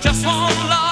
just one love.